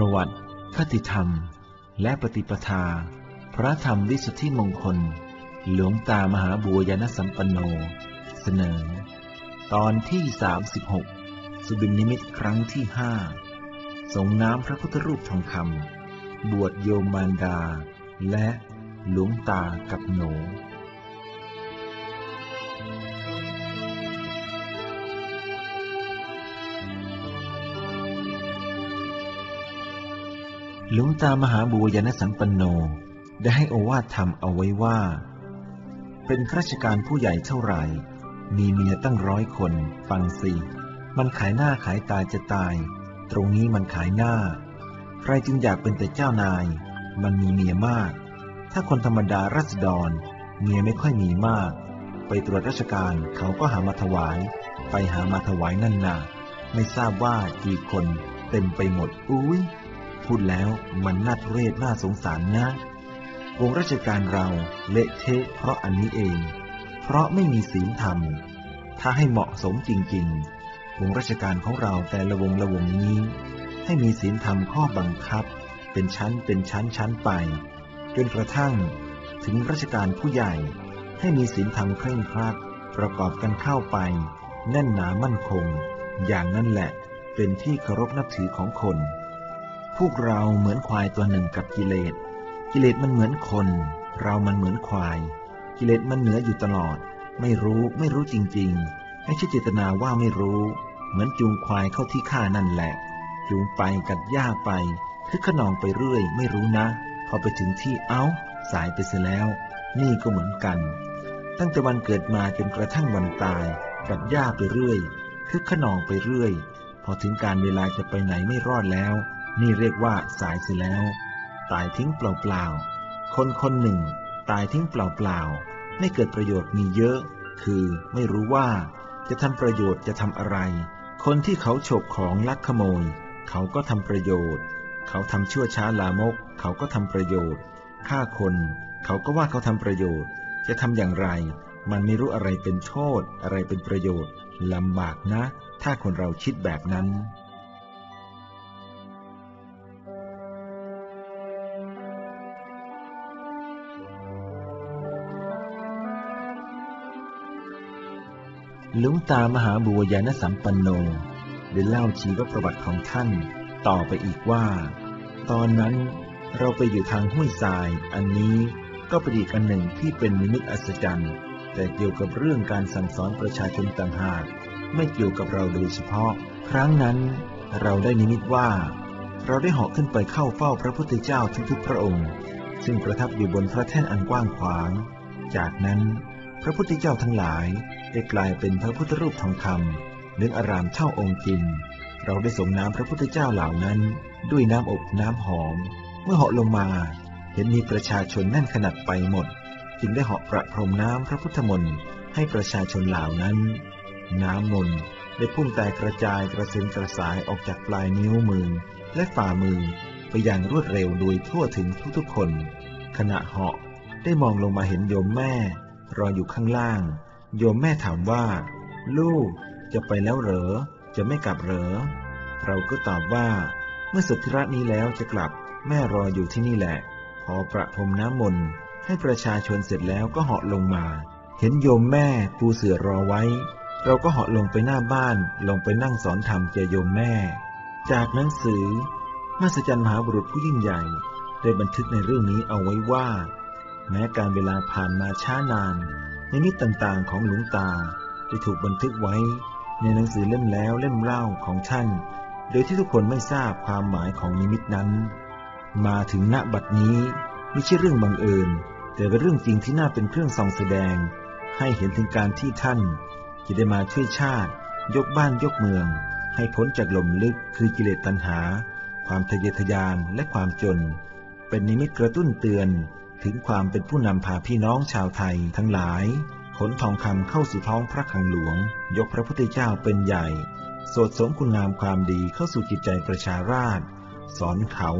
ประวัติ คติธรรม และปฏิปทา พระธรรมวิสุทธิมงคล หลวงตามหาบัวยานสัมปันโน เสนอ ตอนที่ 36 สุบินนิมิตครั้งที่ห้าสงน้ำพระพุทธรูปทองคำบวชโยมมารดา และหลวงตากับหนู หลวงตามหาบุญยนสัมปันโนได้ให้โอวาทธรรมเอาไว้ว่า เป็นข้าราชการผู้ใหญ่เท่าไหร่ มีเมียตั้งร้อยคน ฟังสิ มันขายหน้าขายตาจะตาย ตรงนี้มันขายหน้า ใครจึงอยากเป็นแต่เจ้านาย มันมีเมียมาก ถ้าคนธรรมดารัษฎร เมียไม่ค่อยมีมาก ไปตรวจราชการเขาก็หามาถวาย ไปหามาถวายนั่นนาไม่ทราบว่ากี่คนเต็มไปหมด อุ้ย พูดแล้วมันน่าทุเรศน่าสงสารนะวงราชการเราเละเทะเพราะอันนี้เอง เพราะไม่มีศีลธรรม ถ้าให้เหมาะสมจริงๆ วงราชการของเราแต่ละวงละวงนี้ ให้มีศีลธรรมข้อบังคับ เป็นชั้นเป็นชั้นชั้นไป จนกระทั่ง ถึงราชการผู้ใหญ่ ให้มีศีลธรรมเคร่งครัดประกอบกันเข้าไป แน่นหนามั่นคง อย่างนั้นแหละเป็นที่เคารพนับถือของคน พวกเราเหมือนควายตัวหนึ่งกับกิเลส กิเลสมันเหมือนคน เรามันเหมือนควาย กิเลสมันเหนืออยู่ตลอด ไม่รู้ไม่รู้จริงๆ ไม่ใช่เจตนาว่าไม่รู้ เหมือนจูงควายเข้าที่ข้านั่นแหละ จูงไปกัดหญ้าไปคึกขนองไปเรื่อย ไม่รู้นะ พอไปถึงที่เอ้า สายไปเสียแล้ว นี่ก็เหมือนกัน ตั้งแต่วันเกิดมาจนกระทั่งวันตาย กัดหญ้าไปเรื่อยคึกขนองไปเรื่อย พอถึงการเวลาจะไปไหนไม่รอดแล้ว นี่เรียกว่าสายเสียแล้ว ตายทิ้งเปล่าๆ คนคนหนึ่ง ตายทิ้งเปล่าๆ ไม่เกิดประโยชน์มีเยอะ คือไม่รู้ว่าจะทำประโยชน์จะทำอะไร คนที่เขาฉกของลักขโมย เขาก็ทำประโยชน์ เขาทำชั่วช้าลามก เขาก็ทำประโยชน์ ฆ่าคน เขาก็ว่าเขาทำประโยชน์ จะทำอย่างไร มันไม่รู้อะไรเป็นโทษ อะไรเป็นประโยชน์ลำบากนะ ถ้าคนเราคิดแบบนั้น หลวงตามหาบัวยานสัมปันโนได้เล่าชีวประวัติของท่าน ต่อไปอีกว่า ตอนนั้นเราไปอยู่ทางห้วยทราย อันนี้ก็เป็นอีกอันหนึ่งที่เป็นนิมิตอัศจรรย์ แต่เกี่ยวกับเรื่องการสั่งสอนประชาชนต่างหาก ไม่เกี่ยวกับเราโดยเฉพาะ ครั้งนั้นเราได้นิมิตว่า เราได้เหาะขึ้นไปเข้าเฝ้าพระพุทธเจ้าทุกๆพระองค์ ซึ่งประทับอยู่บนพระแท่นอันกว้างขวาง จากนั้นพระพุทธเจ้าทั้งหลาย ได้กลายเป็นพระพุทธรูปทองคำเนื้ออารามเท่าองค์จริง เราได้ส่งน้ำพระพุทธเจ้าเหล่านั้น ด้วยน้ำอบน้ำหอม เมื่อเหาะลงมา เห็นมีประชาชนแน่นขนาดไปหมด จึงได้เหาะประพรมน้ำพระพุทธมนต์ให้ประชาชนเหล่านั้น น้ำมนต์ได้พุ่งแตกกระจายกระเซ็นกระสายออกจากปลายนิ้วมือ และฝ่ามือไปอย่างรวดเร็วโดยทั่วถึงทุกๆคน ขณะเหาะได้มองลงมาเห็นโยมแม่ รออยู่ข้างล่าง โยมแม่ถามว่า ลูกจะไปแล้วเหรอ จะไม่กลับเหรอ เราก็ตอบว่า เมื่อสุดธิระนี้แล้วจะกลับ แม่รออยู่ที่นี่แหละ พอประพรมน้ำมนต์ให้ประชาชนเสร็จแล้วก็เหาะลงมา เห็นโยมแม่ปูเสือรอไว้ เราก็เหาะลงไปหน้าบ้าน ลงไปนั่งสอนธรรมแกโยมแม่ จากหนังสือมาสจันมหาบุรุษผู้ยิ่งใหญ่ได้บันทึกในเรื่องนี้เอาไว้ว่า แม้การเวลาผ่านมาช้านาน ในนิตต่างๆของหลวงตาได้ถูกบันทึกไว้ ในหนังสือเล่มแล้วเล่มเล่าของท่าน โดยที่ทุกคนไม่ทราบความหมายของนิมิตนั้น มาถึงณบัดนี้ไม่ใช่เรื่องบังเอิญ แต่เป็นเรื่องจริงที่น่าเป็นเครื่องส่องแสดง ให้เห็นถึงการที่ท่านจะได้มาช่วยชาติ ยกบ้านยกเมือง ให้พ้นจากหล่มลึกคือกิเลสตัณหา ความทะเยอทะยานและความจน เป็นนิมิตกระตุ้นเตือน ถึงความเป็นผู้นำพาพี่น้องชาวไทยทั้งหลายขนทองคำเข้าสู่ท้องพระคลังหลวง ยกพระพุทธเจ้าเป็นใหญ่สดสมคุณงามความดีเข้าสู่จิตใจประชาราษฎรสอนเขา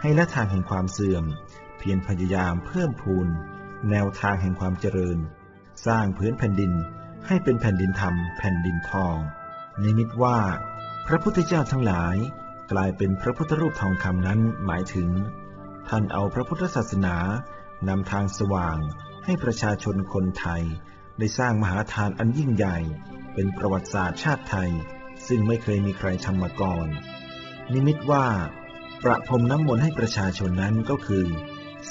ให้ละทางแห่งความเสื่อม เพียรพยายามเพิ่มพูน แนวทางแห่งความเจริญ สร้างพื้นแผ่นดินให้เป็นแผ่นดินธรรมแผ่นดินทอง นิมิตว่า พระพุทธเจ้าทั้งหลาย กลายเป็นพระพุทธรูปทองคำนั้นหมายถึง ท่านเอาพระพุทธศาสนา นำทางสว่างให้ประชาชนคนไทย ได้สร้างมหาทานอันยิ่งใหญ่ เป็นประวัติศาสตร์ชาติไทย ซึ่งไม่เคยมีใครทำมาก่อน นิมิตว่า ประพรมน้ำมนต์ให้ประชาชนนั้นก็คือ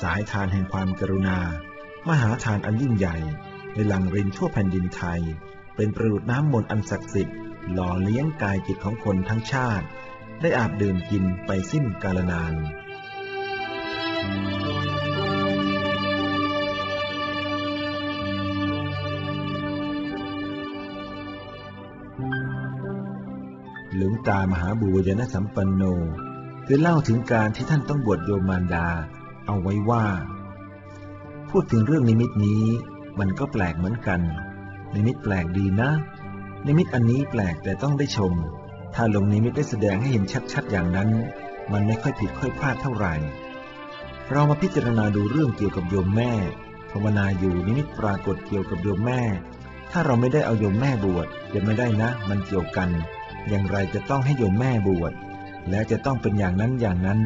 สายทานแห่งความกรุณา มหาทานอันยิ่งใหญ่ในหลังรินทั่วแผ่นดินไทย เป็นประดุดน้ำมนต์อันศักดิ์สิทธิ์หล่อเลี้ยงกายจิตของคนทั้งชาติ ได้อาบดื่มกินไปสิ้นกาลนาน หลวงตามหาบุญญนสัมปันโนคือเล่าถึงการที่ท่านต้องบวชโยมมารดา เอาไว้ว่า พูดถึงเรื่องนิมิตนี้ มันก็แปลกเหมือนกัน นิมิตแปลกดีนะ นิมิตอันนี้แปลกแต่ต้องได้ชม ถ้าลงนิมิตได้แสดงให้เห็นชัดๆอย่างนั้น มันไม่ค่อยผิดค่อยพลาดเท่าไหร่ เรามาพิจารณาดูเรื่องเกี่ยวกับโยมแม่ภาวนาอยู่นิมิตปรากฏเกี่ยวกับโยมแม่ ถ้าเราไม่ได้เอาโยมแม่บวชจะไม่ได้นะ มันเกี่ยวกัน อย่างไรจะต้องให้โยมแม่บวช และจะต้องเป็นอย่างนั้นอย่างนั้น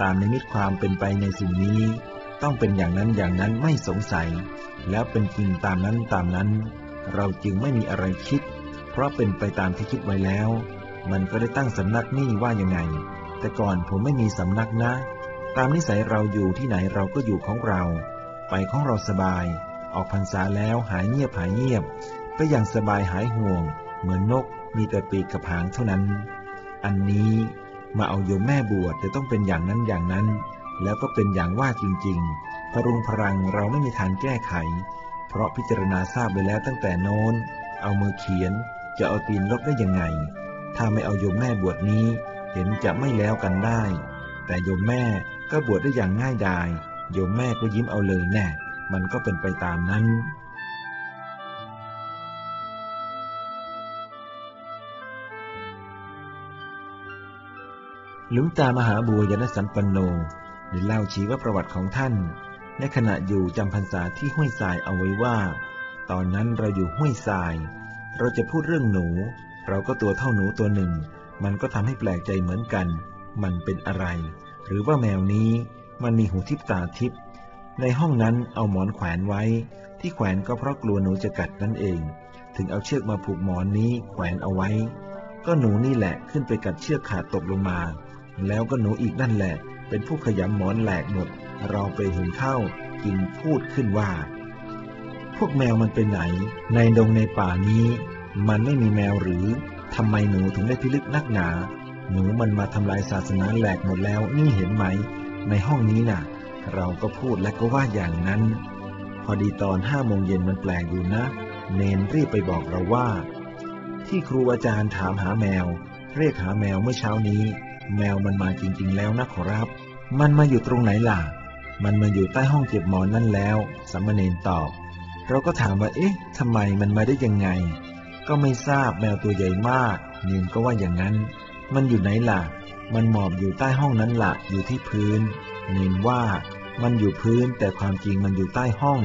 ตามนิมิตความเป็นไปในสิ่งนี้ ต้องเป็นอย่างนั้นอย่างนั้นไม่สงสัย แล้วเป็นจริงตามนั้นตามนั้น เราจึงไม่มีอะไรคิด เพราะเป็นไปตามที่คิดไว้แล้ว มันก็ได้ตั้งสำนักนี่ว่ายังไง แต่ก่อนผมไม่มีสำนักนะ ตามนิสัยเราอยู่ที่ไหนเราก็อยู่ของเรา ไปของเราสบาย ออกพรรษาแล้วหายเงียบหายเงียบ ก็ยังสบายหายห่วง เหมือนนกมีแต่ปีกกับหางเท่านั้น อันนี้มาเอาโยมแม่บวชจะต้องเป็นอย่างนั้นอย่างนั้น แล้วก็เป็นอย่างว่าจริงๆพรุงพรังเราไม่มีทางแก้ไข เพราะพิจารณาทราบไปแล้วตั้งแต่โน้น เอามือเขียนจะเอาตีนลบได้ยังไง ถ้าไม่เอาโยมแม่บวชนี้ เห็นจะไม่แล้วกันได้ แต่โยมแม่ก็บวชได้อย่างง่ายดายโยมแม่ก็ยิ้มเอาเลยแน่ มันก็เป็นไปตามนั้น หลวงตามหาบัวยนสัมปันโนได้เล่าชีวประวัติของท่าน ในขณะอยู่จำพรรษาที่ห้วยทรายเอาไว้ว่า ตอนนั้นเราอยู่ห้วยทราย เราจะพูดเรื่องหนู เราก็ตัวเท่าหนูตัวหนึ่ง มันก็ทำให้แปลกใจเหมือนกัน มันเป็นอะไร หรือว่าแมวนี้มันมีหูทิพตาทิพในห้องนั้นเอาหมอนแขวนไว้ ที่แขวนก็เพราะกลัวหนูจะกัดนั่นเอง ถึงเอาเชือกมาผูกหมอนนี้แขวนเอาไว้ ก็หนูนี่แหละขึ้นไปกัดเชือกขาดตกลงมา แล้วก็หนูอีกนั่นแหละ เป็นผู้ขยำหมอนแหลกหมด เราไปเห็นเข้ากินพูดขึ้นว่า พวกแมวมันไปไหน ในดงในป่านี้ มันไม่มีแมวหรือทำไมหนูถึงได้พิลึกนักหนา หนูมันมาทำลายศาสนาแหลกหมดแล้วนี่เห็นไหม ในห้องนี้น่ะ เราก็พูดและก็ว่าอย่างนั้น พอดีตอนห้าโมงเย็นมันแปลกอยู่นะ เนนรีบไปบอกเราว่า ที่ครูอาจารย์ถามหาแมว เรียกหาแมวเมื่อเช้านี้ แมวมันมาจริงๆแล้วนะขอรับ มันมาอยู่ตรงไหนล่ะ มันมาอยู่ใต้ห้องเก็บหมอนนั่นแล้วสัมมเนนตอบ เราก็ถามว่า เอ๊ะทำไมมันมาได้ยังไง ก็ไม่ทราบแมวตัวใหญ่มากเนนก็ว่าอย่างนั้น มันอยู่ไหนล่ะ มันหมอบอยู่ใต้ห้องนั้นละ่ะ อยู่ที่พื้น เนนว่า มันอยู่พื้นแต่ความจริงมันอยู่ใต้ห้อง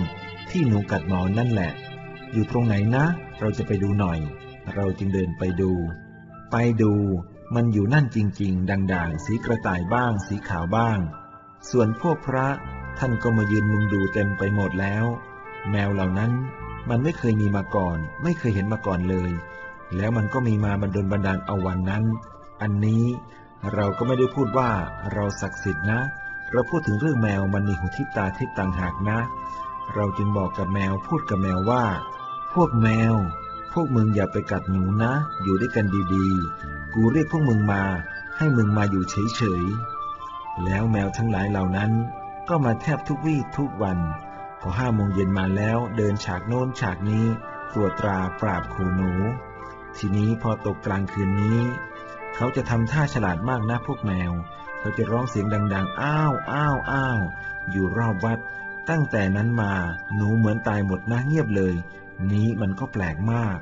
ที่หนูกัดหมอนนั่นแหละ อยู่ตรงไหนนะ เราจะไปดูหน่อย เราจึงเดินไปดู ไปดูมันอยู่นั่นจริง ๆ ด่างๆ สีกระต่ายบ้าง สีขาวบ้าง ส่วนพวกพระท่านก็มายืนมุงดูเต็มไปหมดแล้ว แมวเหล่านั้นมันไม่เคยมีมาก่อน ไม่เคยเห็นมาก่อนเลย แล้วมันก็มีมาบันดลบันดาลเอาวันนั้น อันนี้เราก็ไม่ได้พูดว่าเราศักดิ์สิทธิ์นะ เราพูดถึงเรื่องแมวมันมีหูทิพตาทิพต่างหากนะ เราจึงบอกกับแมวพูดกับแมวว่า พวกแมว พวกมึงอย่าไปกัดหนูนะ อยู่ด้วยกันดีๆ กูเรียกพวกมึงมา ให้มึงมาอยู่เฉยๆ แล้วแมวทั้งหลายเหล่านั้น ก็มาแทบทุกวี่ทุกวัน พอห้าโมงเย็นมาแล้วเดินฉากโน้นฉากนี้ตรวจตราปราบขู่หนู ทีนี้พอตกกลางคืนนี้ เขาจะทำท่าฉลาดมากนะพวกแมว เขาจะร้องเสียงดัง ๆ อ้าวอ้าวอ้าวอยู่รอบวัด ตั้งแต่นั้นมาหนูเหมือนตายหมดนะเงียบเลย นี้มันก็แปลกมาก